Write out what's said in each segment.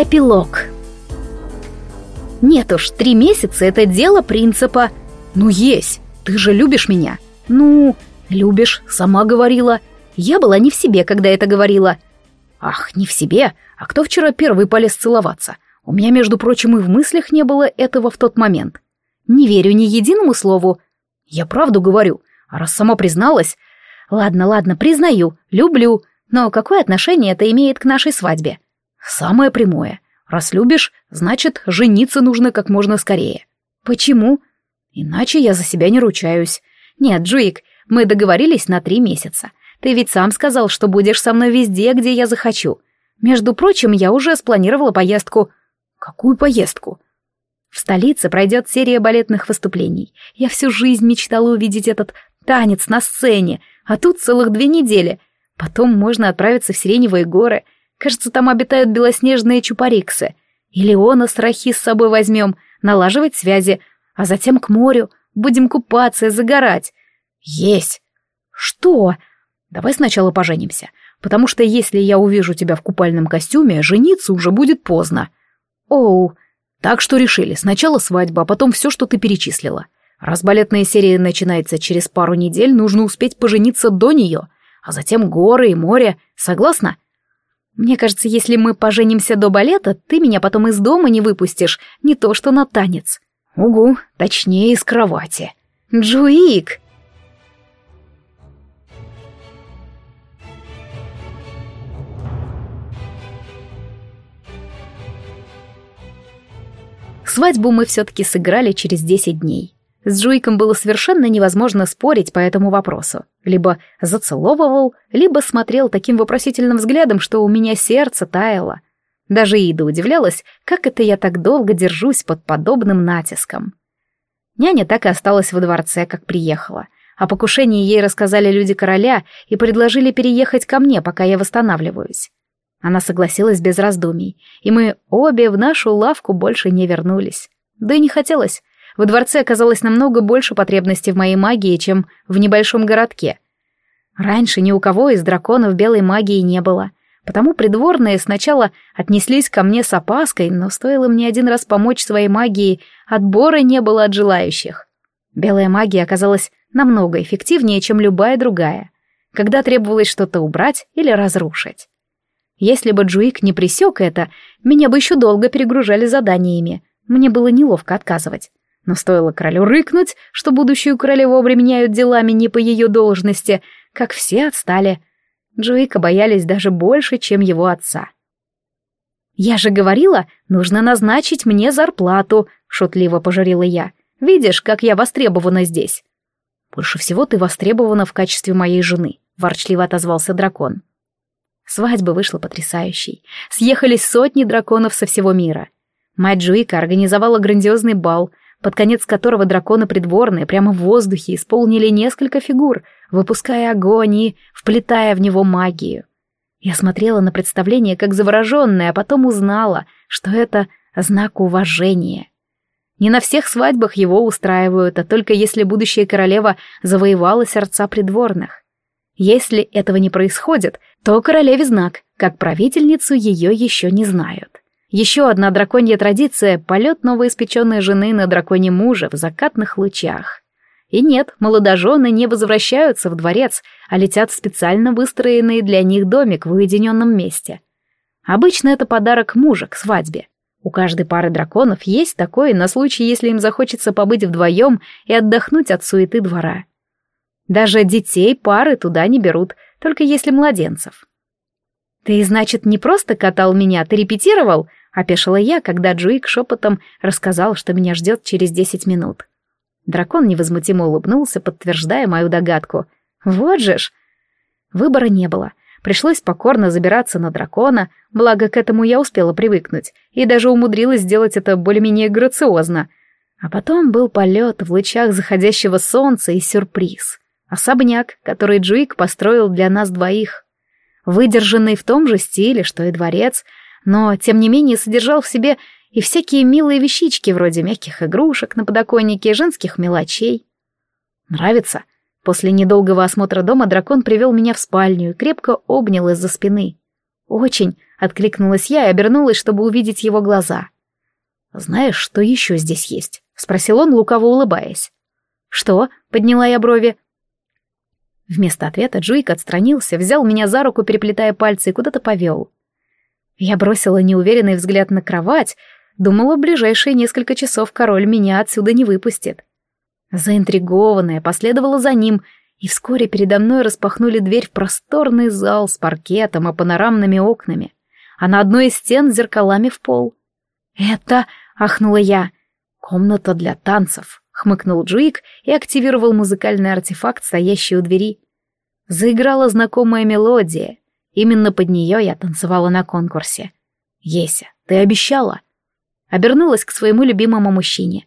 Эпилог. Нет уж, три месяца — это дело принципа. Ну, есть, ты же любишь меня. Ну, любишь, сама говорила. Я была не в себе, когда это говорила. Ах, не в себе? А кто вчера первый полез целоваться? У меня, между прочим, и в мыслях не было этого в тот момент. Не верю ни единому слову. Я правду говорю. А раз сама призналась... Ладно, ладно, признаю, люблю. Но какое отношение это имеет к нашей свадьбе? Самое прямое. Раз любишь, значит, жениться нужно как можно скорее. Почему? Иначе я за себя не ручаюсь. Нет, Джуик, мы договорились на три месяца. Ты ведь сам сказал, что будешь со мной везде, где я захочу. Между прочим, я уже спланировала поездку. Какую поездку? В столице пройдет серия балетных выступлений. Я всю жизнь мечтала увидеть этот танец на сцене, а тут целых две недели. Потом можно отправиться в Сиреневые горы — Кажется, там обитают белоснежные чупариксы. Или он страхи с собой возьмем, налаживать связи, а затем к морю, будем купаться, загорать. Есть. Что? Давай сначала поженимся, потому что если я увижу тебя в купальном костюме, жениться уже будет поздно. Оу. Так что решили, сначала свадьба, а потом все, что ты перечислила. Раз балетная серия начинается через пару недель, нужно успеть пожениться до нее, а затем горы и море. Согласна? — мне кажется, если мы поженимся до балета, ты меня потом из дома не выпустишь, не то что на танец. Угу, точнее, из кровати. Джуик! Свадьбу мы все-таки сыграли через десять дней. С Джуиком было совершенно невозможно спорить по этому вопросу. Либо зацеловывал, либо смотрел таким вопросительным взглядом, что у меня сердце таяло. Даже Ида удивлялась, как это я так долго держусь под подобным натиском. Няня так и осталась во дворце, как приехала. О покушении ей рассказали люди короля и предложили переехать ко мне, пока я восстанавливаюсь. Она согласилась без раздумий, и мы обе в нашу лавку больше не вернулись. Да и не хотелось. Во дворце оказалось намного больше потребностей в моей магии, чем в небольшом городке. Раньше ни у кого из драконов белой магии не было, потому придворные сначала отнеслись ко мне с опаской, но стоило мне один раз помочь своей магии, отбора не было от желающих. Белая магия оказалась намного эффективнее, чем любая другая, когда требовалось что-то убрать или разрушить. Если бы Джуик не присек это, меня бы еще долго перегружали заданиями, мне было неловко отказывать. Но стоило королю рыкнуть, что будущую королеву обременяют делами не по ее должности, как все отстали. Джоика боялись даже больше, чем его отца. «Я же говорила, нужно назначить мне зарплату», — шутливо пожурила я. «Видишь, как я востребована здесь?» «Больше всего ты востребована в качестве моей жены», — ворчливо отозвался дракон. Свадьба вышла потрясающей. Съехались сотни драконов со всего мира. Мать Джуика организовала грандиозный бал, под конец которого драконы придворные прямо в воздухе исполнили несколько фигур, выпуская огонь и вплетая в него магию. Я смотрела на представление как завороженная, а потом узнала, что это знак уважения. Не на всех свадьбах его устраивают, а только если будущая королева завоевала сердца придворных. Если этого не происходит, то королеве знак, как правительницу ее еще не знают. Еще одна драконья традиция — полет новоиспеченной жены на драконе мужа в закатных лучах. И нет, молодожены не возвращаются в дворец, а летят в специально выстроенный для них домик в уединенном месте. Обычно это подарок мужа к свадьбе. У каждой пары драконов есть такое на случай, если им захочется побыть вдвоем и отдохнуть от суеты двора. Даже детей пары туда не берут, только если младенцев. «Ты, значит, не просто катал меня, ты репетировал?» — опешила я, когда Джуик шепотом рассказал, что меня ждет через десять минут. Дракон невозмутимо улыбнулся, подтверждая мою догадку. «Вот же ж!» Выбора не было. Пришлось покорно забираться на дракона, благо к этому я успела привыкнуть, и даже умудрилась сделать это более-менее грациозно. А потом был полет в лучах заходящего солнца и сюрприз. Особняк, который Джуик построил для нас двоих выдержанный в том же стиле, что и дворец, но, тем не менее, содержал в себе и всякие милые вещички, вроде мягких игрушек на подоконнике и женских мелочей. Нравится? После недолгого осмотра дома дракон привел меня в спальню и крепко обнял из-за спины. «Очень», — Откликнулась я и обернулась, чтобы увидеть его глаза. «Знаешь, что еще здесь есть?» — спросил он, лукаво улыбаясь. «Что?» — подняла я брови. Вместо ответа Джуик отстранился, взял меня за руку, переплетая пальцы, и куда-то повел. Я бросила неуверенный взгляд на кровать, думала, ближайшие несколько часов король меня отсюда не выпустит. Заинтригованная, последовала за ним, и вскоре передо мной распахнули дверь в просторный зал с паркетом и панорамными окнами, а на одной из стен зеркалами в пол. «Это...» — ахнула я. «Комната для танцев», — хмыкнул Джуик и активировал музыкальный артефакт, стоящий у двери. Заиграла знакомая мелодия. Именно под нее я танцевала на конкурсе. «Еся, ты обещала?» Обернулась к своему любимому мужчине.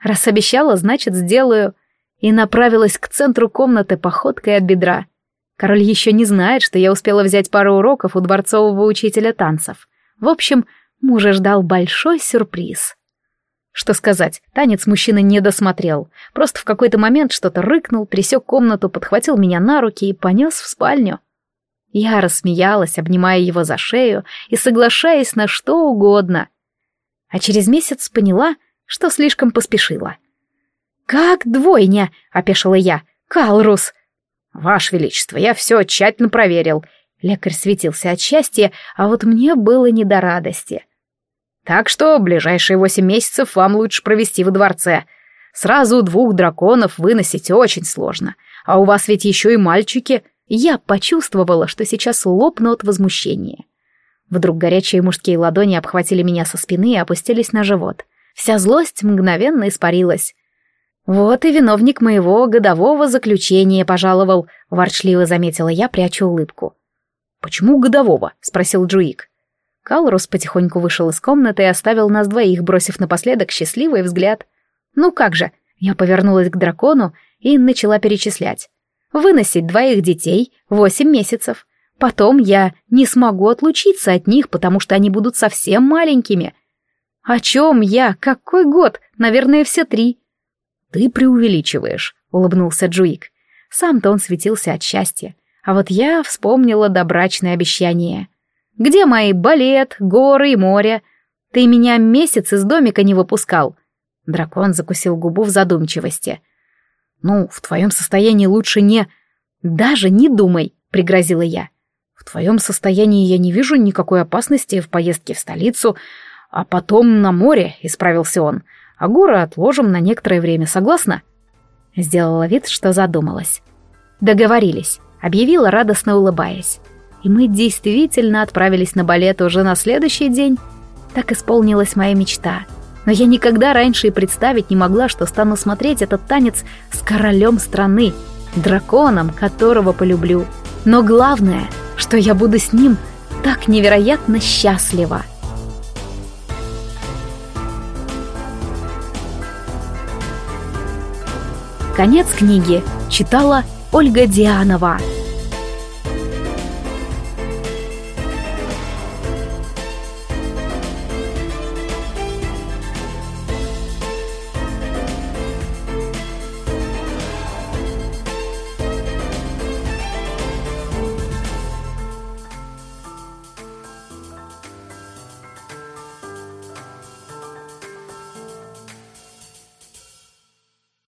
«Раз обещала, значит, сделаю...» И направилась к центру комнаты походкой от бедра. Король еще не знает, что я успела взять пару уроков у дворцового учителя танцев. В общем, мужа ждал большой сюрприз. Что сказать, танец мужчина не досмотрел. Просто в какой-то момент что-то рыкнул, пересек комнату, подхватил меня на руки и понес в спальню. Я рассмеялась, обнимая его за шею и соглашаясь на что угодно. А через месяц поняла, что слишком поспешила. «Как двойня?» — опешила я. «Калрус!» «Ваше Величество, я все тщательно проверил». Лекарь светился от счастья, а вот мне было не до радости. Так что ближайшие восемь месяцев вам лучше провести во дворце. Сразу двух драконов выносить очень сложно. А у вас ведь еще и мальчики. Я почувствовала, что сейчас лопну от возмущения. Вдруг горячие мужские ладони обхватили меня со спины и опустились на живот. Вся злость мгновенно испарилась. «Вот и виновник моего годового заключения пожаловал», — ворчливо заметила я, прячу улыбку. «Почему годового?» — спросил Джуик. Калрус потихоньку вышел из комнаты и оставил нас двоих, бросив напоследок счастливый взгляд. «Ну как же?» Я повернулась к дракону и начала перечислять. «Выносить двоих детей восемь месяцев. Потом я не смогу отлучиться от них, потому что они будут совсем маленькими. О чем я? Какой год? Наверное, все три». «Ты преувеличиваешь», — улыбнулся Джуик. Сам-то он светился от счастья. А вот я вспомнила добрачное обещание — где мои балет, горы и море? Ты меня месяц из домика не выпускал. Дракон закусил губу в задумчивости. Ну, в твоем состоянии лучше не... Даже не думай, пригрозила я. В твоем состоянии я не вижу никакой опасности в поездке в столицу, а потом на море, исправился он. А горы отложим на некоторое время, согласна? Сделала вид, что задумалась. Договорились, объявила, радостно улыбаясь и мы действительно отправились на балет уже на следующий день. Так исполнилась моя мечта. Но я никогда раньше и представить не могла, что стану смотреть этот танец с королем страны, драконом, которого полюблю. Но главное, что я буду с ним так невероятно счастлива. Конец книги читала Ольга Дианова.